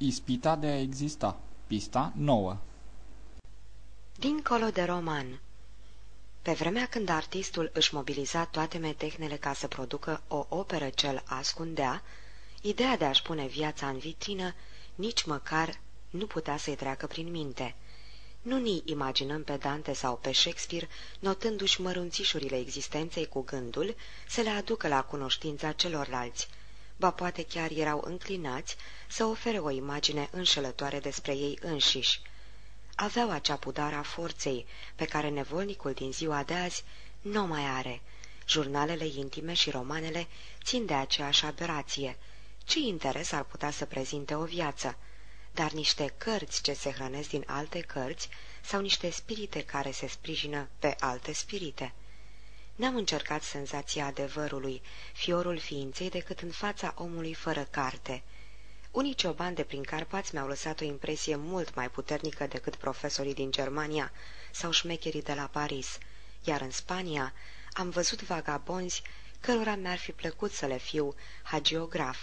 Ispita de a exista. Pista 9 Dincolo de roman Pe vremea când artistul își mobiliza toate metehnele ca să producă o operă ce ascundea, ideea de a-și pune viața în vitrină nici măcar nu putea să-i treacă prin minte. Nu ni imaginăm pe Dante sau pe Shakespeare notându-și mărunțișurile existenței cu gândul să le aducă la cunoștința celorlalți, ba poate chiar erau înclinați să ofere o imagine înșelătoare despre ei înșiși. Aveau acea pudare a forței pe care nevolnicul din ziua de azi nu mai are. Jurnalele intime și romanele țin de aceeași aberație. Ce interes ar putea să prezinte o viață? Dar niște cărți ce se hrănesc din alte cărți sau niște spirite care se sprijină pe alte spirite? N-am încercat senzația adevărului, fiorul ființei, decât în fața omului fără carte. Unii ciobani de prin Carpați mi-au lăsat o impresie mult mai puternică decât profesorii din Germania sau șmecherii de la Paris, iar în Spania am văzut vagabonzi cărora mi-ar fi plăcut să le fiu hagiograf.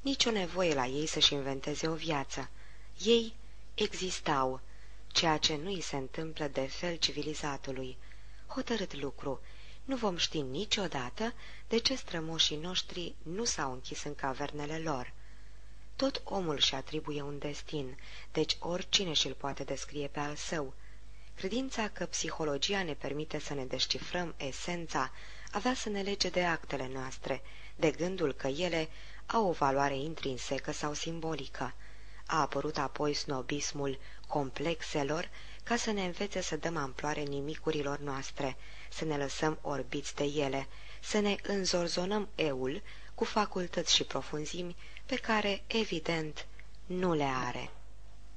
Nici o nevoie la ei să-și inventeze o viață. Ei existau, ceea ce nu îi se întâmplă de fel civilizatului. Hotărât lucru, nu vom ști niciodată de ce strămoșii noștri nu s-au închis în cavernele lor. Tot omul și atribuie un destin, deci oricine și-l poate descrie pe al său. Credința că psihologia ne permite să ne descifrăm esența avea să ne lege de actele noastre, de gândul că ele au o valoare intrinsecă sau simbolică. A apărut apoi snobismul complexelor ca să ne învețe să dăm amploare nimicurilor noastre, să ne lăsăm orbiți de ele, să ne înzorzonăm eul cu facultăți și profunzimi pe care, evident, nu le are.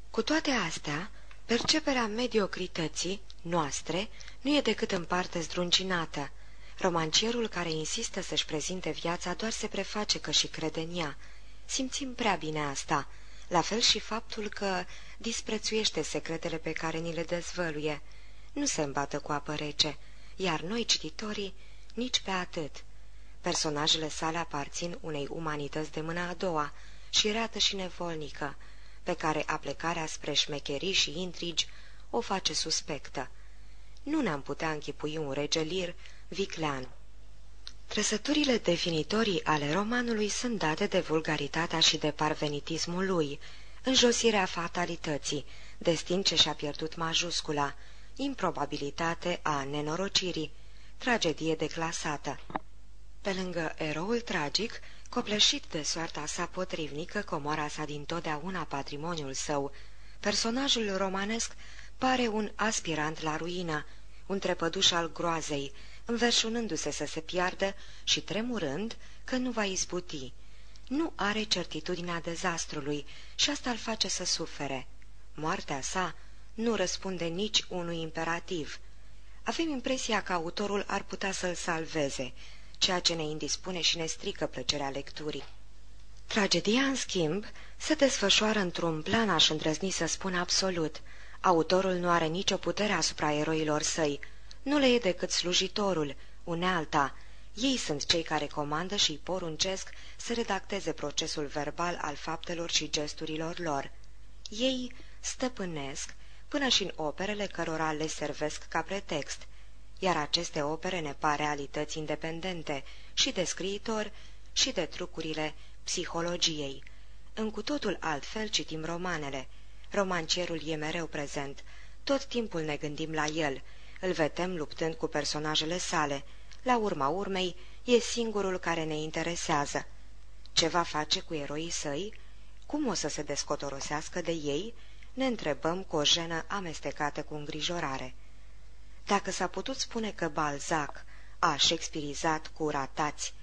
Cu toate astea, perceperea mediocrității noastre nu e decât în parte zdruncinată. Romancierul care insistă să-și prezinte viața doar se preface că și crede în ea. Simțim prea bine asta, la fel și faptul că disprețuiește secretele pe care ni le dezvăluie. Nu se îmbată cu apă rece, iar noi, cititorii, nici pe atât. Personajele sale aparțin unei umanități de mâna a doua, și reată și nevolnică, pe care aplecarea spre șmecherii și intrigi o face suspectă. Nu ne-am putea închipui un rege lir viclean. Trăsăturile definitorii ale romanului sunt date de vulgaritatea și de parvenitismul lui, înjosirea fatalității, destin ce și-a pierdut majuscula, improbabilitate a nenorocirii, tragedie declasată. Pe lângă eroul tragic, copleșit de soarta sa potrivnică, comoara sa din totdeauna patrimoniul său, personajul romanesc pare un aspirant la ruină, un trepăduș al groazei, înverșunându-se să se piardă și tremurând că nu va izbuti. Nu are certitudinea dezastrului și asta îl face să sufere. Moartea sa nu răspunde nici unui imperativ. Avem impresia că autorul ar putea să-l salveze, ceea ce ne indispune și ne strică plăcerea lecturii. Tragedia, în schimb, se desfășoară într-un plan, aș îndrăzni să spun absolut. Autorul nu are nicio putere asupra eroilor săi, nu le e decât slujitorul, unealta. Ei sunt cei care comandă și poruncesc să redacteze procesul verbal al faptelor și gesturilor lor. Ei stăpânesc până și în operele cărora le servesc ca pretext, iar aceste opere ne par realități independente și de scriitor și de trucurile psihologiei. În cu totul altfel citim romanele. Romancierul e mereu prezent. Tot timpul ne gândim la el. Îl vedem luptând cu personajele sale. La urma urmei, e singurul care ne interesează. Ce va face cu eroii săi? Cum o să se descotorosească de ei? Ne întrebăm cu o jenă amestecată cu îngrijorare. Dacă s-a putut spune că Balzac a shakespearizat cu ratați,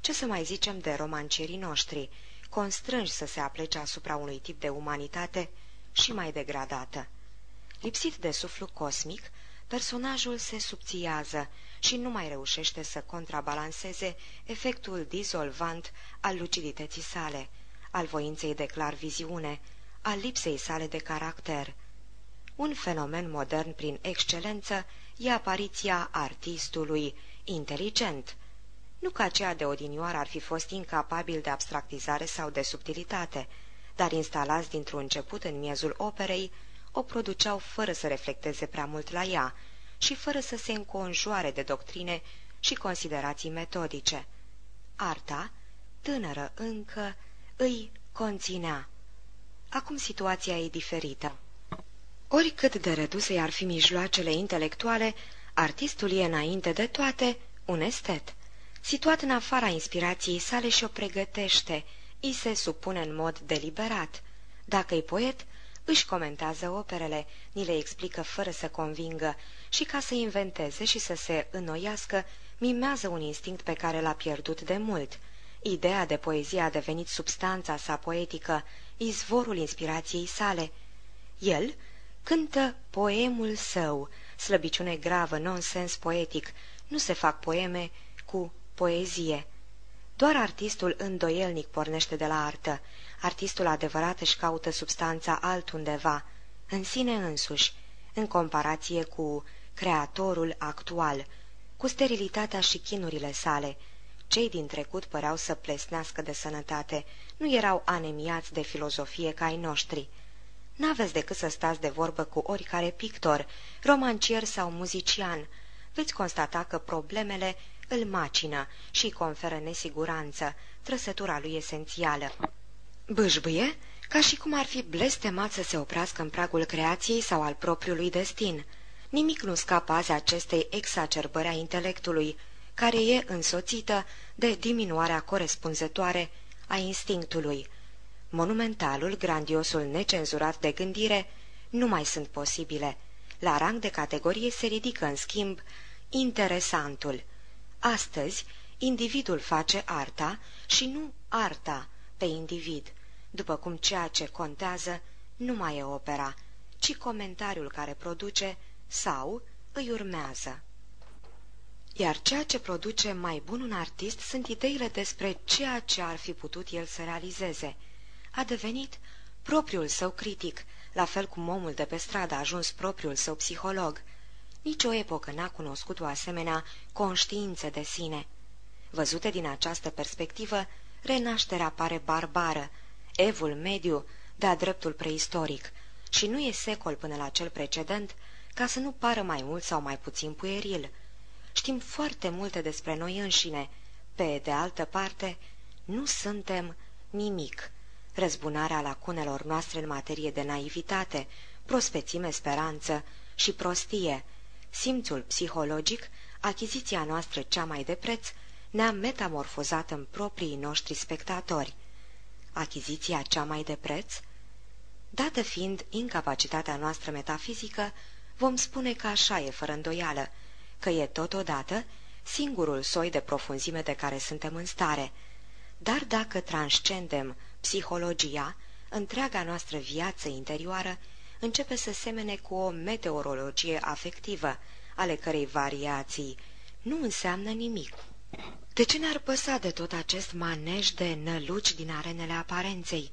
ce să mai zicem de romancierii noștri, constrânși să se aplece asupra unui tip de umanitate și mai degradată. Lipsit de suflu cosmic, personajul se subțiază și nu mai reușește să contrabalanceze efectul dizolvant al lucidității sale, al voinței de clar viziune, al lipsei sale de caracter. Un fenomen modern prin excelență e apariția artistului inteligent, nu ca aceea de odinioară ar fi fost incapabil de abstractizare sau de subtilitate, dar instalați dintr-un început în miezul operei, o produceau fără să reflecteze prea mult la ea și fără să se înconjoare de doctrine și considerații metodice. Arta, tânără încă, îi conținea. Acum situația e diferită. Oricât de reduse ar fi mijloacele intelectuale, artistul e înainte de toate un estet. Situat în afara inspirației sale și o pregătește, îi se supune în mod deliberat. Dacă e poet, își comentează operele, ni le explică fără să convingă și ca să inventeze și să se înnoiască, mimează un instinct pe care l-a pierdut de mult. Ideea de poezie a devenit substanța sa poetică, izvorul inspirației sale. El cântă poemul său, slăbiciune gravă, nonsens poetic. Nu se fac poeme cu poezie. Doar artistul îndoielnic pornește de la artă. Artistul adevărat își caută substanța altundeva, în sine însuși, în comparație cu creatorul actual, cu sterilitatea și chinurile sale. Cei din trecut păreau să plesnească de sănătate, nu erau anemiați de filozofie ca ai noștri. N-aveți decât să stați de vorbă cu oricare pictor, romancier sau muzician. Veți constata că problemele îl macină și îi conferă nesiguranță, trăsătura lui esențială. Bâșbâie, ca și cum ar fi blestemat să se oprească în pragul creației sau al propriului destin. Nimic nu scapă azi acestei exacerbări a intelectului, care e însoțită de diminuarea corespunzătoare a instinctului. Monumentalul, grandiosul necenzurat de gândire, nu mai sunt posibile. La rang de categorie se ridică, în schimb, interesantul. Astăzi, individul face arta și nu arta pe individ, după cum ceea ce contează nu mai e opera, ci comentariul care produce sau îi urmează. Iar ceea ce produce mai bun un artist sunt ideile despre ceea ce ar fi putut el să realizeze. A devenit propriul său critic, la fel cum omul de pe stradă a ajuns propriul său psiholog. Nici o epocă n-a cunoscut o asemenea conștiință de sine. Văzute din această perspectivă, renașterea pare barbară, evul mediu de-a dreptul preistoric, și nu e secol până la cel precedent, ca să nu pară mai mult sau mai puțin pueril. Știm foarte multe despre noi înșine. Pe de altă parte, nu suntem nimic. Răzbunarea lacunelor noastre în materie de naivitate, prospețime, speranță și prostie, simțul psihologic, achiziția noastră cea mai de preț, ne-a metamorfozat în proprii noștri spectatori. Achiziția cea mai de preț? Dată fiind incapacitatea noastră metafizică, vom spune că așa e fără îndoială, că e totodată singurul soi de profunzime de care suntem în stare. Dar dacă transcendem psihologia, întreaga noastră viață interioară începe să semene cu o meteorologie afectivă, ale cărei variații nu înseamnă nimic. De ce ne-ar păsa de tot acest manej de năluci din arenele aparenței?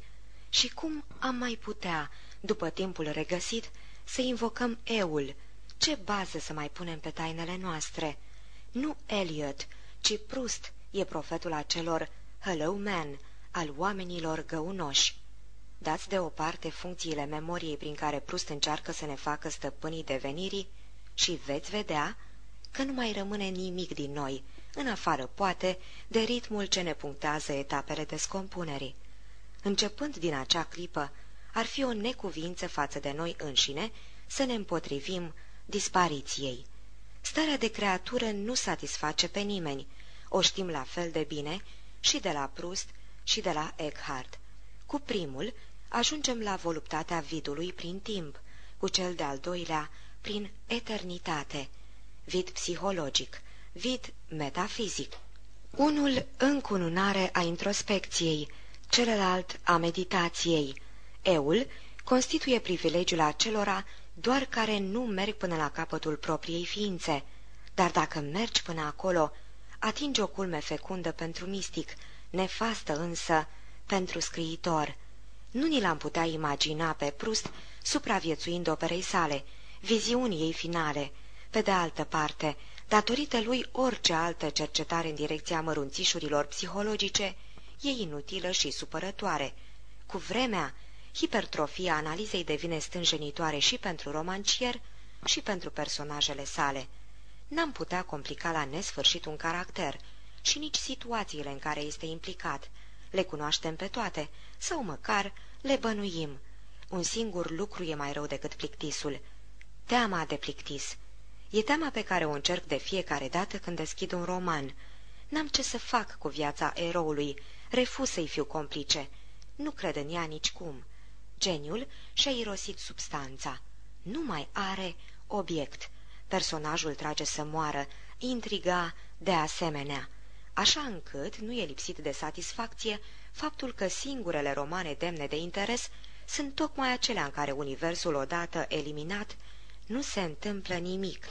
Și cum am mai putea, după timpul regăsit, să invocăm eul? Ce bază să mai punem pe tainele noastre? Nu Eliot, ci Proust e profetul acelor Hello Man, al oamenilor găunoși. Dați deoparte funcțiile memoriei prin care Prust încearcă să ne facă stăpânii devenirii și veți vedea că nu mai rămâne nimic din noi, în afară, poate, de ritmul ce ne punctează etapele descompunerii. Începând din acea clipă, ar fi o necuvință față de noi înșine să ne împotrivim dispariției. Starea de creatură nu satisface pe nimeni, o știm la fel de bine și de la Proust și de la Eckhart. Cu primul ajungem la voluptatea vidului prin timp, cu cel de-al doilea prin eternitate, vid psihologic, vid metafizic. Unul încununare a introspecției, celălalt a meditației. Eul constituie privilegiul acelora doar care nu merg până la capătul propriei ființe, dar dacă mergi până acolo, atingi o culme fecundă pentru mistic, nefastă însă pentru scriitor. Nu ni l-am putea imagina pe Prust supraviețuind operei sale, viziunii ei finale. Pe de altă parte, datorită lui orice altă cercetare în direcția mărunțișurilor psihologice e inutilă și supărătoare. Cu vremea, hipertrofia analizei devine stânjenitoare și pentru romancier și pentru personajele sale. N-am putea complica la nesfârșit un caracter și nici situațiile în care este implicat. Le cunoaștem pe toate, sau măcar le bănuim. Un singur lucru e mai rău decât plictisul. Teama de plictis. E teama pe care o încerc de fiecare dată când deschid un roman. N-am ce să fac cu viața eroului, refuz să-i fiu complice. Nu cred în ea nicicum. Geniul și-a irosit substanța. Nu mai are obiect. Personajul trage să moară, intriga de asemenea. Așa încât nu e lipsit de satisfacție faptul că singurele romane demne de interes sunt tocmai acelea în care universul odată eliminat nu se întâmplă nimic.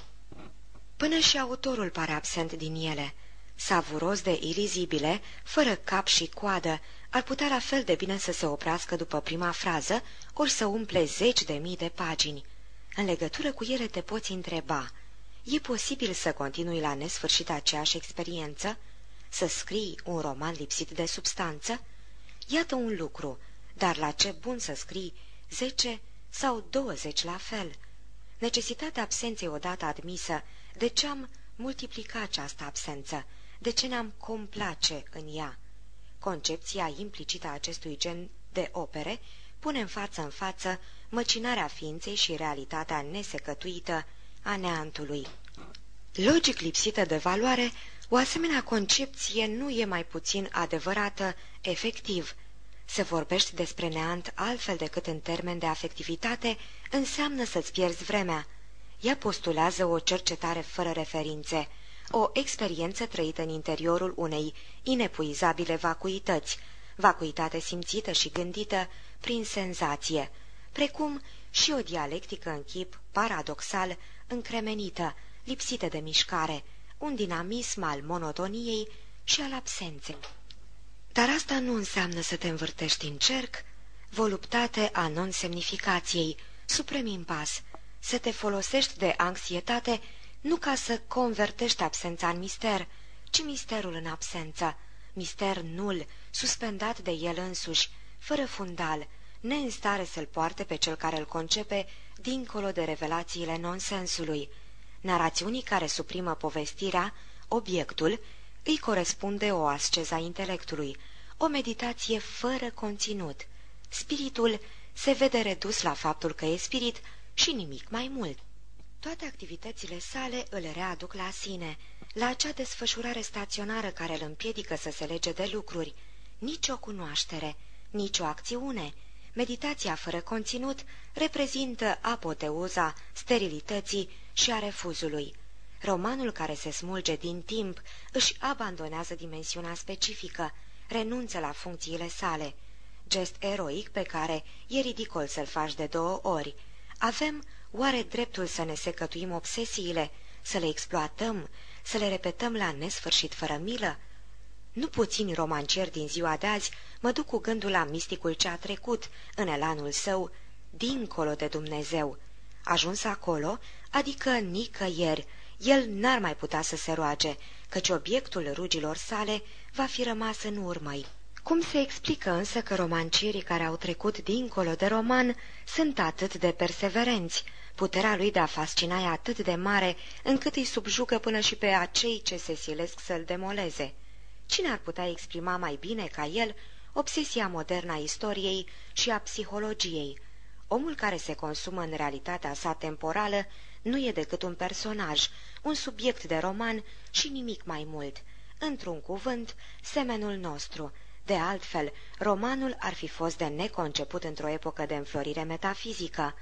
Până și autorul pare absent din ele. Savuros de irizibile, fără cap și coadă, ar putea la fel de bine să se oprească după prima frază, ori să umple zeci de mii de pagini. În legătură cu ele te poți întreba, e posibil să continui la nesfârșit aceeași experiență? Să scrii un roman lipsit de substanță? Iată un lucru, dar la ce bun să scrii zece sau douăzeci la fel? Necesitatea absenței odată admisă, de ce am multiplica această absență? De ce ne-am complace în ea? Concepția implicită a acestui gen de opere pune în față în față măcinarea ființei și realitatea nesecătuită a neantului. Logic lipsită de valoare, o asemenea concepție nu e mai puțin adevărată, efectiv. Să vorbești despre neant altfel decât în termen de afectivitate înseamnă să-ți pierzi vremea. Ea postulează o cercetare fără referințe, o experiență trăită în interiorul unei inepuizabile vacuități, vacuitate simțită și gândită prin senzație, precum și o dialectică în chip paradoxal, încremenită, lipsită de mișcare, un dinamism al monotoniei și al absenței. Dar asta nu înseamnă să te învârtești în cerc, voluptate a non-semnificației, suprem impas, să te folosești de anxietate nu ca să convertești absența în mister, ci misterul în absență, mister nul, suspendat de el însuși, fără fundal, neînstare să-l poarte pe cel care îl concepe dincolo de revelațiile nonsensului. Narațiunii care suprimă povestirea, obiectul, îi corespunde o asceza intelectului, o meditație fără conținut. Spiritul se vede redus la faptul că e spirit și nimic mai mult. Toate activitățile sale îl readuc la sine, la acea desfășurare staționară care îl împiedică să se lege de lucruri. Nici o cunoaștere, nici o acțiune. Meditația fără conținut reprezintă apoteuza sterilității și a refuzului. Romanul care se smulge din timp își abandonează dimensiunea specifică, renunță la funcțiile sale. Gest eroic pe care e ridicol să-l faci de două ori. Avem oare dreptul să ne secătuim obsesiile, să le exploatăm, să le repetăm la nesfârșit fără milă? Nu puțini romancieri din ziua de azi mă duc cu gândul la misticul ce a trecut, în elanul său, dincolo de Dumnezeu. Ajuns acolo, adică nicăieri, el n-ar mai putea să se roage, căci obiectul rugilor sale va fi rămas în urmă. Cum se explică însă că romancierii care au trecut dincolo de roman sunt atât de perseverenți? Puterea lui de a fascina e atât de mare încât îi subjugă până și pe acei ce se silesc să-l demoleze. Cine ar putea exprima mai bine ca el obsesia modernă a istoriei și a psihologiei? Omul care se consumă în realitatea sa temporală nu e decât un personaj, un subiect de roman și nimic mai mult. Într-un cuvânt, semenul nostru. De altfel, romanul ar fi fost de neconceput într-o epocă de înflorire metafizică.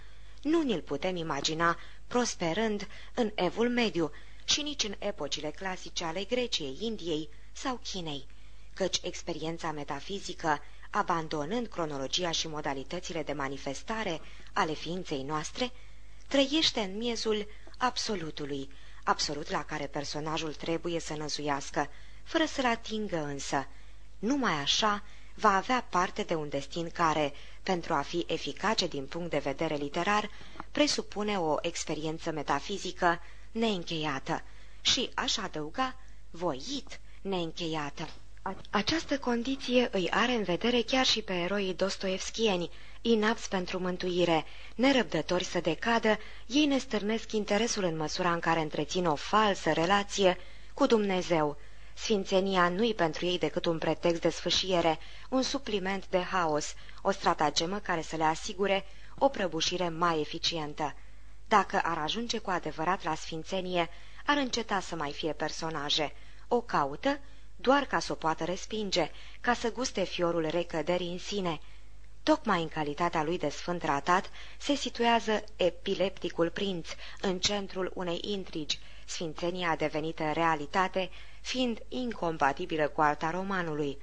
Nu ni-l putem imagina prosperând în evul mediu și nici în epocile clasice ale Greciei, Indiei sau Chinei, căci experiența metafizică, abandonând cronologia și modalitățile de manifestare ale ființei noastre, trăiește în miezul absolutului, absolut la care personajul trebuie să năzuiască, fără să-l atingă însă. Numai așa va avea parte de un destin care, pentru a fi eficace din punct de vedere literar, presupune o experiență metafizică neîncheiată și, aș adăuga, voit neîncheiată. Această condiție îi are în vedere chiar și pe eroii dostoevskieni, inapți pentru mântuire, nerăbdători să decadă, ei ne stârnesc interesul în măsura în care întrețin o falsă relație cu Dumnezeu. Sfințenia nu-i pentru ei decât un pretext de sfâșiere, un supliment de haos, o stratagemă care să le asigure o prăbușire mai eficientă. Dacă ar ajunge cu adevărat la sfințenie, ar înceta să mai fie personaje. O caută doar ca să o poată respinge, ca să guste fiorul recăderii în sine. Tocmai în calitatea lui de sfânt ratat se situează epilepticul prinț în centrul unei intrigi, sfințenia devenită realitate, fiind incompatibilă cu alta romanului.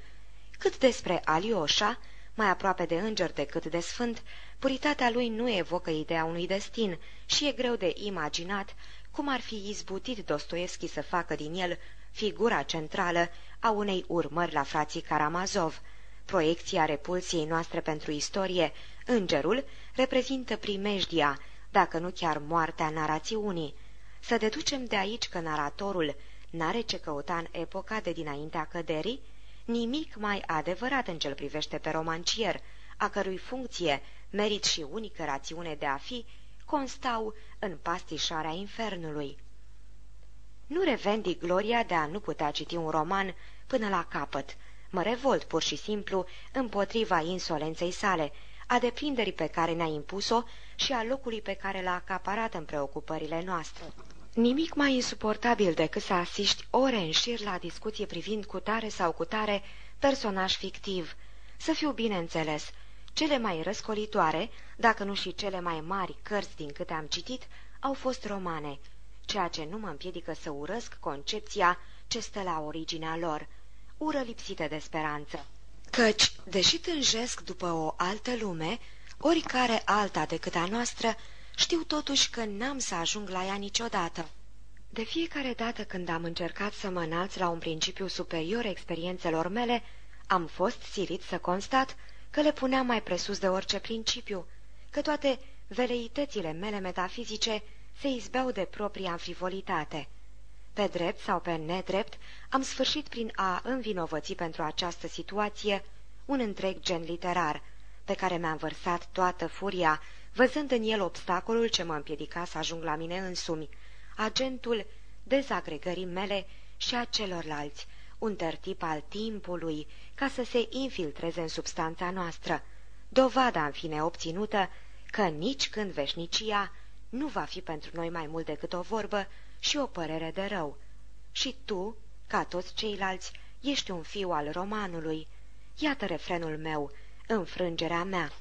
Cât despre Alioșa, mai aproape de înger decât de sfânt, puritatea lui nu evocă ideea unui destin și e greu de imaginat cum ar fi izbutit Dostoevski să facă din el figura centrală a unei urmări la frații Karamazov. Proiecția repulsiei noastre pentru istorie, îngerul, reprezintă primejdia, dacă nu chiar moartea narațiunii. Să deducem de aici că naratorul n-are ce căuta în epoca de dinaintea căderii? Nimic mai adevărat în cel privește pe romancier, a cărui funcție, merit și unică rațiune de a fi, constau în pastișarea infernului. Nu revendic gloria de a nu putea citi un roman până la capăt. Mă revolt pur și simplu împotriva insolenței sale, a deprinderii pe care ne-a impus-o și a locului pe care l-a acaparat în preocupările noastre. Nimic mai insuportabil decât să asiști ore în șir la discuție privind cu tare sau cu tare personaj fictiv. Să fiu bineînțeles, cele mai răscolitoare, dacă nu și cele mai mari cărți din câte am citit, au fost romane, ceea ce nu mă împiedică să urăsc concepția ce stă la originea lor, ură lipsită de speranță. Căci, deși tânjesc după o altă lume, oricare alta decât a noastră, știu totuși că n-am să ajung la ea niciodată. De fiecare dată când am încercat să mă înalț la un principiu superior experiențelor mele, am fost silit să constat că le puneam mai presus de orice principiu, că toate veleitățile mele metafizice se izbeau de propria frivolitate. Pe drept sau pe nedrept, am sfârșit prin a învinovăți pentru această situație un întreg gen literar, pe care mi-am vărsat toată furia, văzând în el obstacolul ce mă împiedica să ajung la mine însumi, agentul dezagregării mele și a celorlalți, un tertip al timpului, ca să se infiltreze în substanța noastră, dovada, în fine, obținută că nici când veșnicia nu va fi pentru noi mai mult decât o vorbă și o părere de rău. Și tu, ca toți ceilalți, ești un fiu al romanului. Iată refrenul meu, înfrângerea mea.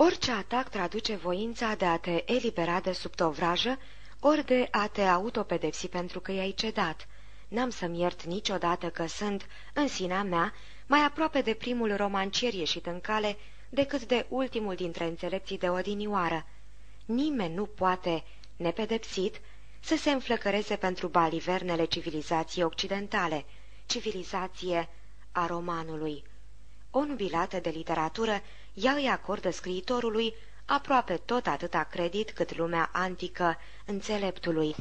Orice atac traduce voința de a te elibera de sub tovrajă, ori de a te autopedepsi pentru că i-ai cedat. N-am să-mi iert niciodată că sunt, în sinea mea, mai aproape de primul romancier ieșit în cale decât de ultimul dintre înțelepții de odinioară. Nimeni nu poate, nepedepsit, să se înflăcăreze pentru balivernele civilizației occidentale, civilizație a romanului. O nubilată de literatură, ea îi acordă scriitorului aproape tot atâta credit cât lumea antică înțeleptului.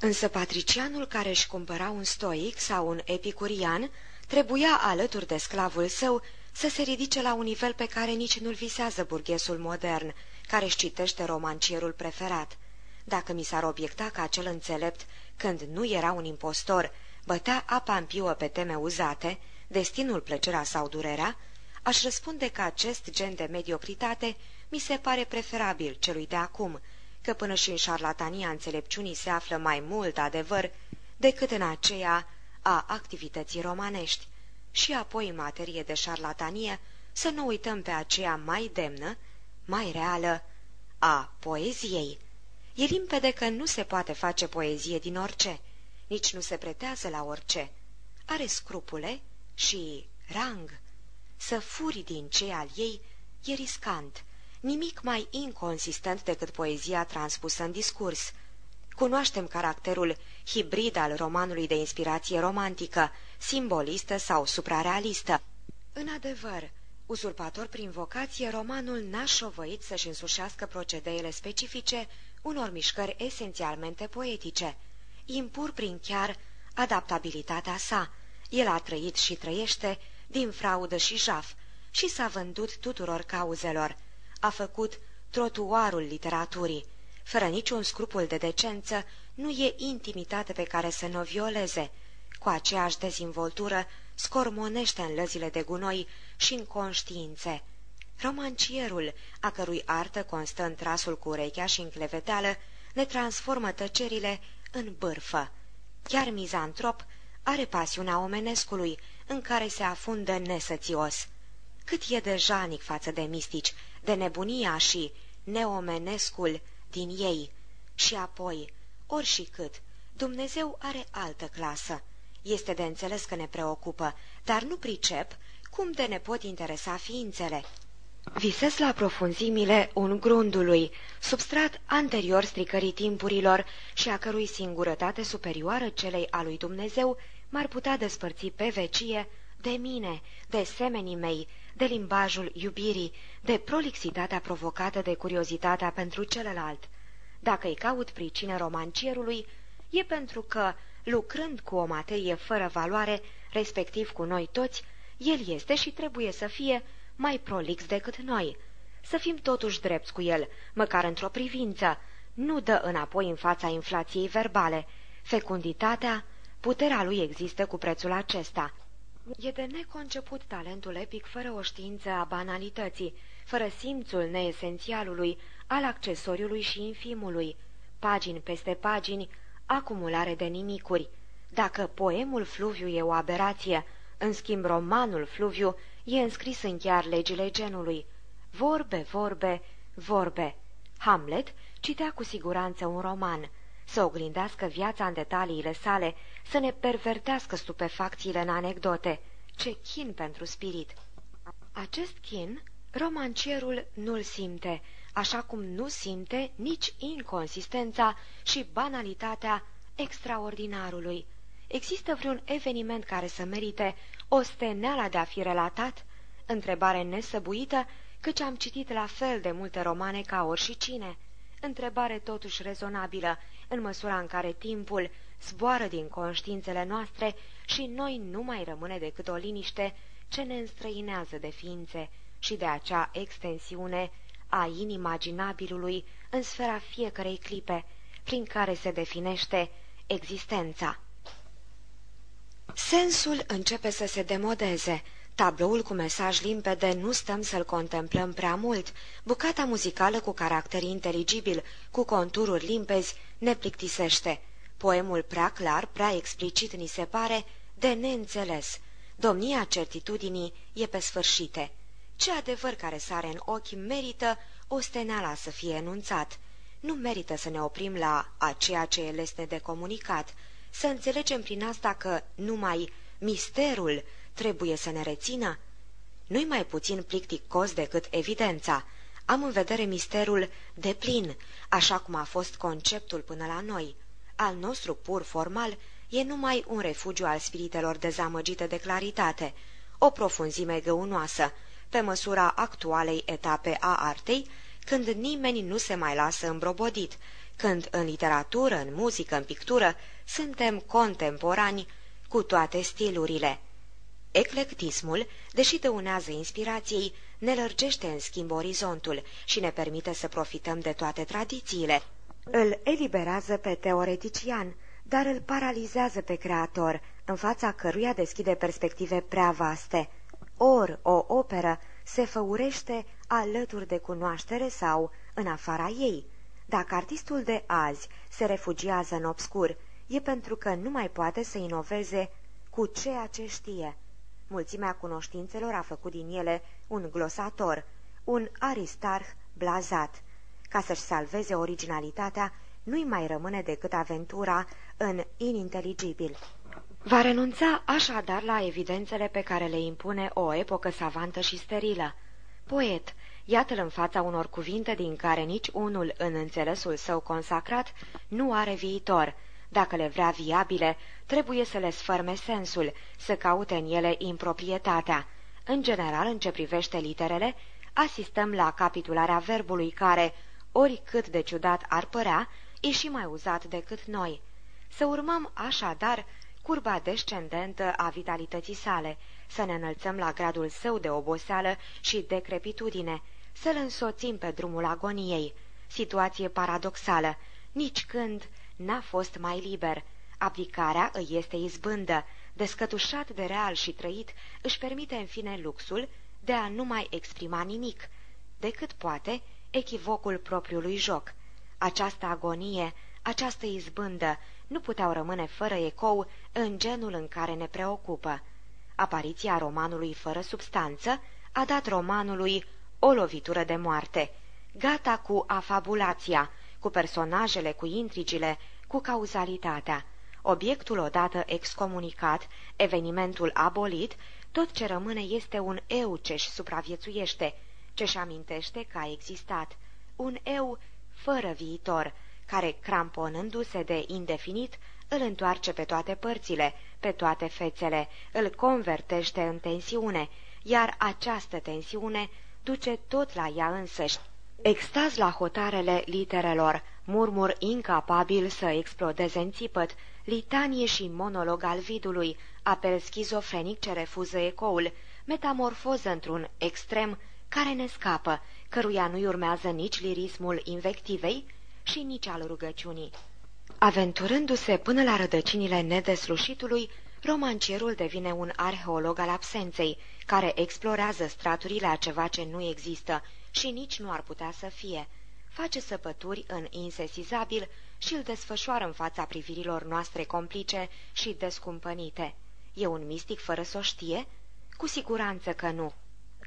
Însă patricianul care își cumpăra un stoic sau un epicurian trebuia alături de sclavul său să se ridice la un nivel pe care nici nu-l visează burghesul modern, care își citește romancierul preferat. Dacă mi s-ar obiecta că acel înțelept, când nu era un impostor, bătea apa în piuă pe teme uzate, destinul plăcerea sau durerea, aș răspunde că acest gen de mediocritate mi se pare preferabil celui de acum, că până și în șarlatania înțelepciunii se află mai mult adevăr decât în aceea a activității romanești. Și apoi, în materie de șarlatanie, să nu uităm pe aceea mai demnă, mai reală, a poeziei. E limpede că nu se poate face poezie din orice, nici nu se pretează la orice. Are scrupule și rang. Să furi din ce al ei e riscant, nimic mai inconsistent decât poezia transpusă în discurs. Cunoaștem caracterul hibrid al romanului de inspirație romantică, simbolistă sau suprarealistă. În adevăr, uzurpator prin vocație, romanul n-a șovăit să-și însușească procedeele specifice unor mișcări esențialmente poetice, impur prin chiar adaptabilitatea sa, El a trăit și trăiește din fraudă și jaf și s-a vândut tuturor cauzelor. A făcut trotuarul literaturii. Fără niciun scrupul de decență, nu e intimitate pe care să nu violeze. Cu aceeași dezvoltură, scormonește în lăzile de gunoi și în conștiințe. Romancierul, a cărui artă constă în trasul cu urechea și în cleveteală, ne transformă tăcerile în bârfă. Chiar mizantrop are pasiunea omenescului, în care se afundă nesățios. Cât e de janic față de mistici, de nebunia și neomenescul din ei. Și apoi, ori și cât, Dumnezeu are altă clasă. Este de înțeles că ne preocupă, dar nu pricep cum de ne pot interesa ființele. Visez la profunzimile un grundului, substrat anterior stricării timpurilor și a cărui singurătate superioară celei a lui Dumnezeu m-ar putea despărți pe vecie de mine, de semenii mei, de limbajul iubirii, de prolixitatea provocată de curiozitatea pentru celălalt. Dacă îi caut pricină romancierului, e pentru că, lucrând cu o materie fără valoare, respectiv cu noi toți, el este și trebuie să fie mai prolix decât noi. Să fim totuși drepți cu el, măcar într-o privință. Nu dă înapoi în fața inflației verbale. Fecunditatea, puterea lui există cu prețul acesta. E de neconceput talentul epic fără o știință a banalității, fără simțul neesențialului, al accesoriului și infimului, pagini peste pagini, acumulare de nimicuri. Dacă poemul Fluviu e o aberație, în schimb romanul Fluviu e înscris în chiar legile genului. Vorbe, vorbe, vorbe. Hamlet citea cu siguranță un roman, să oglindească viața în detaliile sale, să ne pervertească stupefacțiile în anecdote. Ce chin pentru spirit! Acest chin, romancierul nu-l simte, așa cum nu simte nici inconsistența și banalitatea extraordinarului. Există vreun eveniment care să merite o steneala de a fi relatat? Întrebare nesăbuită, căci am citit la fel de multe romane ca oricine. Întrebare totuși rezonabilă, în măsura în care timpul zboară din conștiințele noastre și noi nu mai rămâne decât o liniște ce ne înstrăinează de ființe și de acea extensiune a inimaginabilului în sfera fiecărei clipe, prin care se definește existența. Sensul începe să se demodeze. Tabloul cu mesaj limpede nu stăm să-l contemplăm prea mult. Bucata muzicală cu caracter inteligibil, cu contururi limpezi, ne plictisește. Poemul prea clar, prea explicit ni se pare de neînțeles. Domnia certitudinii e pe sfârșite. Ce adevăr care sare în ochi merită o steneala să fie enunțat. Nu merită să ne oprim la a ceea ce e lesne de comunicat, să înțelegem prin asta că numai misterul trebuie să ne rețină? Nu-i mai puțin plicticos decât evidența. Am în vedere misterul de plin, așa cum a fost conceptul până la noi. Al nostru pur formal e numai un refugiu al spiritelor dezamăgite de claritate, o profunzime găunoasă, pe măsura actualei etape a artei, când nimeni nu se mai lasă îmbrobodit, când în literatură, în muzică, în pictură, suntem contemporani cu toate stilurile. Eclectismul, deși dăunează inspirației, ne lărgește în schimb orizontul și ne permite să profităm de toate tradițiile. Îl eliberează pe teoretician, dar îl paralizează pe creator, în fața căruia deschide perspective prea vaste. Ori o operă se făurește alături de cunoaștere sau în afara ei. Dacă artistul de azi se refugiază în obscur, e pentru că nu mai poate să inoveze cu ceea ce știe. Mulțimea cunoștințelor a făcut din ele un glosator, un aristarh blazat. Ca să-și salveze originalitatea, nu-i mai rămâne decât aventura în ininteligibil. Va renunța așadar la evidențele pe care le impune o epocă savantă și sterilă. Poet, iată-l în fața unor cuvinte din care nici unul în înțelesul său consacrat nu are viitor. Dacă le vrea viabile, trebuie să le sfărme sensul, să caute în ele improprietatea. În general, în ce privește literele, asistăm la capitularea verbului care, oricât de ciudat ar părea, e și mai uzat decât noi. Să urmăm așadar curba descendentă a vitalității sale, să ne înălțăm la gradul său de oboseală și decrepitudine, să-l însoțim pe drumul agoniei. Situație paradoxală, nici când n-a fost mai liber. Abdicarea îi este izbândă, descătușat de real și trăit, își permite în fine luxul de a nu mai exprima nimic, decât poate echivocul propriului joc. Această agonie, această izbândă, nu puteau rămâne fără ecou în genul în care ne preocupă. Apariția romanului fără substanță a dat romanului o lovitură de moarte, gata cu afabulația, cu personajele, cu intrigile, cu cauzalitatea. Obiectul odată excomunicat, evenimentul abolit, tot ce rămâne este un eu ce-și supraviețuiește, ce-și amintește că a existat, un eu fără viitor, care, cramponându-se de indefinit, îl întoarce pe toate părțile, pe toate fețele, îl convertește în tensiune, iar această tensiune duce tot la ea însăși. Extaz la hotarele literelor, murmur incapabil să explodeze în țipăt, litanie și monolog al vidului, apel schizofrenic ce refuză ecoul, metamorfoză într-un extrem care ne scapă, căruia nu urmează nici lirismul invectivei și nici al rugăciunii. Aventurându-se până la rădăcinile nedeslușitului, romancierul devine un arheolog al absenței, care explorează straturile a ceva ce nu există și nici nu ar putea să fie. Face săpături în insesizabil și îl desfășoară în fața privirilor noastre complice și descumpănite. E un mistic fără să o știe? Cu siguranță că nu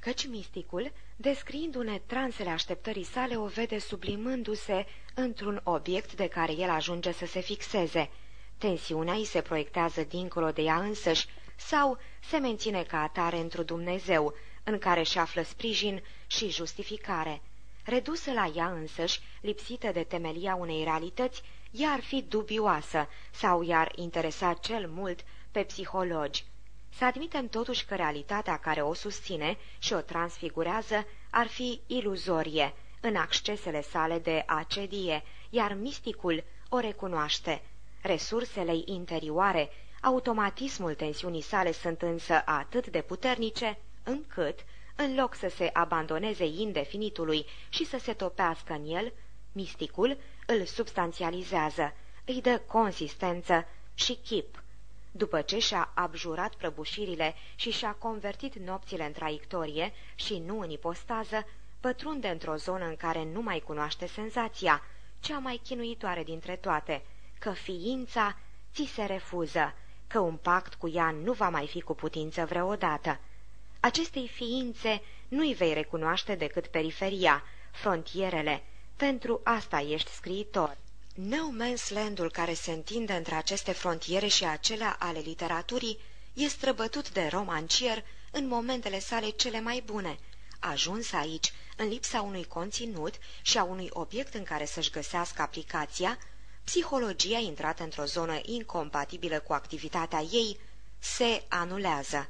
căci misticul, descriindu-ne transele așteptării sale, o vede sublimându-se într-un obiect de care el ajunge să se fixeze. Tensiunea îi se proiectează dincolo de ea însăși sau se menține ca atare într-un Dumnezeu, în care și află sprijin și justificare. Redusă la ea însăși, lipsită de temelia unei realități, ea ar fi dubioasă sau i-ar interesa cel mult pe psihologi. Să admitem totuși că realitatea care o susține și o transfigurează ar fi iluzorie, în accesele sale de acedie, iar misticul o recunoaște. Resursele interioare, automatismul tensiunii sale sunt însă atât de puternice, încât, în loc să se abandoneze indefinitului și să se topească în el, misticul îl substanțializează, îi dă consistență și chip. După ce și-a abjurat prăbușirile și și-a convertit nopțile în traiectorie și nu în ipostază, pătrunde într-o zonă în care nu mai cunoaște senzația, cea mai chinuitoare dintre toate, că ființa ți se refuză, că un pact cu ea nu va mai fi cu putință vreodată. Acestei ființe nu-i vei recunoaște decât periferia, frontierele, pentru asta ești scriitor. No Man's Landul care se întinde între aceste frontiere și acelea ale literaturii e străbătut de romancier în momentele sale cele mai bune. Ajuns aici, în lipsa unui conținut și a unui obiect în care să-și găsească aplicația, psihologia intrată într-o zonă incompatibilă cu activitatea ei se anulează.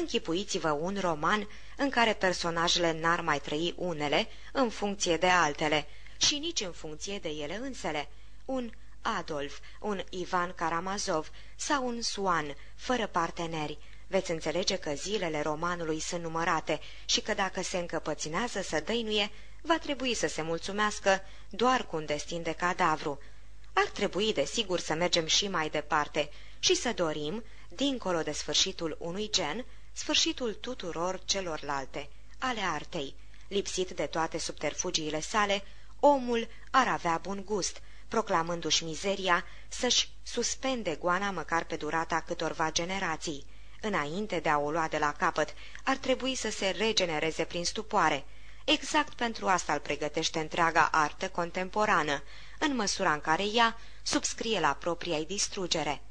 Închipuiți-vă un roman în care personajele n-ar mai trăi unele în funcție de altele, și nici în funcție de ele însele. Un Adolf, un Ivan Karamazov sau un Swan, fără parteneri. Veți înțelege că zilele romanului sunt numărate și că dacă se încăpăținează să dăinuie, va trebui să se mulțumească doar cu un destin de cadavru. Ar trebui, desigur, să mergem și mai departe și să dorim, dincolo de sfârșitul unui gen, sfârșitul tuturor celorlalte, ale artei. Lipsit de toate subterfugiile sale, omul ar avea bun gust, proclamându-și mizeria, să-și suspende goana măcar pe durata câtorva generații. Înainte de a o lua de la capăt, ar trebui să se regenereze prin stupoare. Exact pentru asta îl pregătește întreaga artă contemporană, în măsura în care ea subscrie la propria distrugere.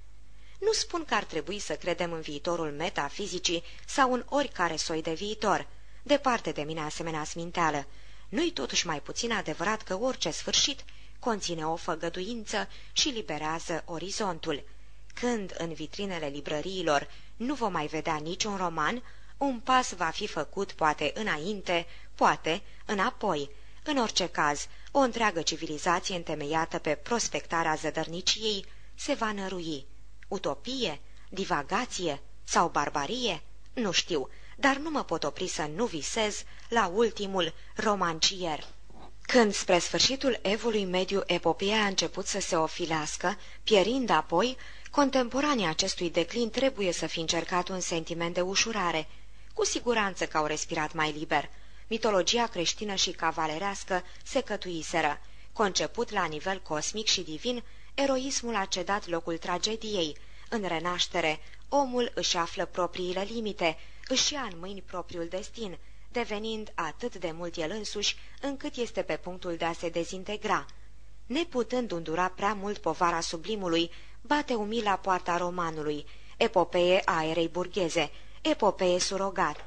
Nu spun că ar trebui să credem în viitorul metafizicii sau în oricare soi de viitor. Departe de mine asemenea sminteală. Nu-i totuși mai puțin adevărat că orice sfârșit conține o făgăduință și liberează orizontul. Când în vitrinele librăriilor nu vom mai vedea niciun roman, un pas va fi făcut poate înainte, poate înapoi. În orice caz, o întreagă civilizație întemeiată pe prospectarea zădărniciei se va nărui. Utopie? Divagație? Sau barbarie? Nu știu, dar nu mă pot opri să nu visez la ultimul romancier. Când spre sfârșitul evului mediu epopeea a început să se ofilească, pierind apoi, contemporanii acestui declin trebuie să fi încercat un sentiment de ușurare. Cu siguranță că au respirat mai liber. Mitologia creștină și cavalerească se cătuiseră. Conceput la nivel cosmic și divin, eroismul a cedat locul tragediei. În renaștere, omul își află propriile limite, își ia în mâini propriul destin, devenind atât de mult el însuși, încât este pe punctul de a se dezintegra. Neputând îndura prea mult povara sublimului, bate umil la poarta romanului, epopee a erei burgheze, epopee surogat.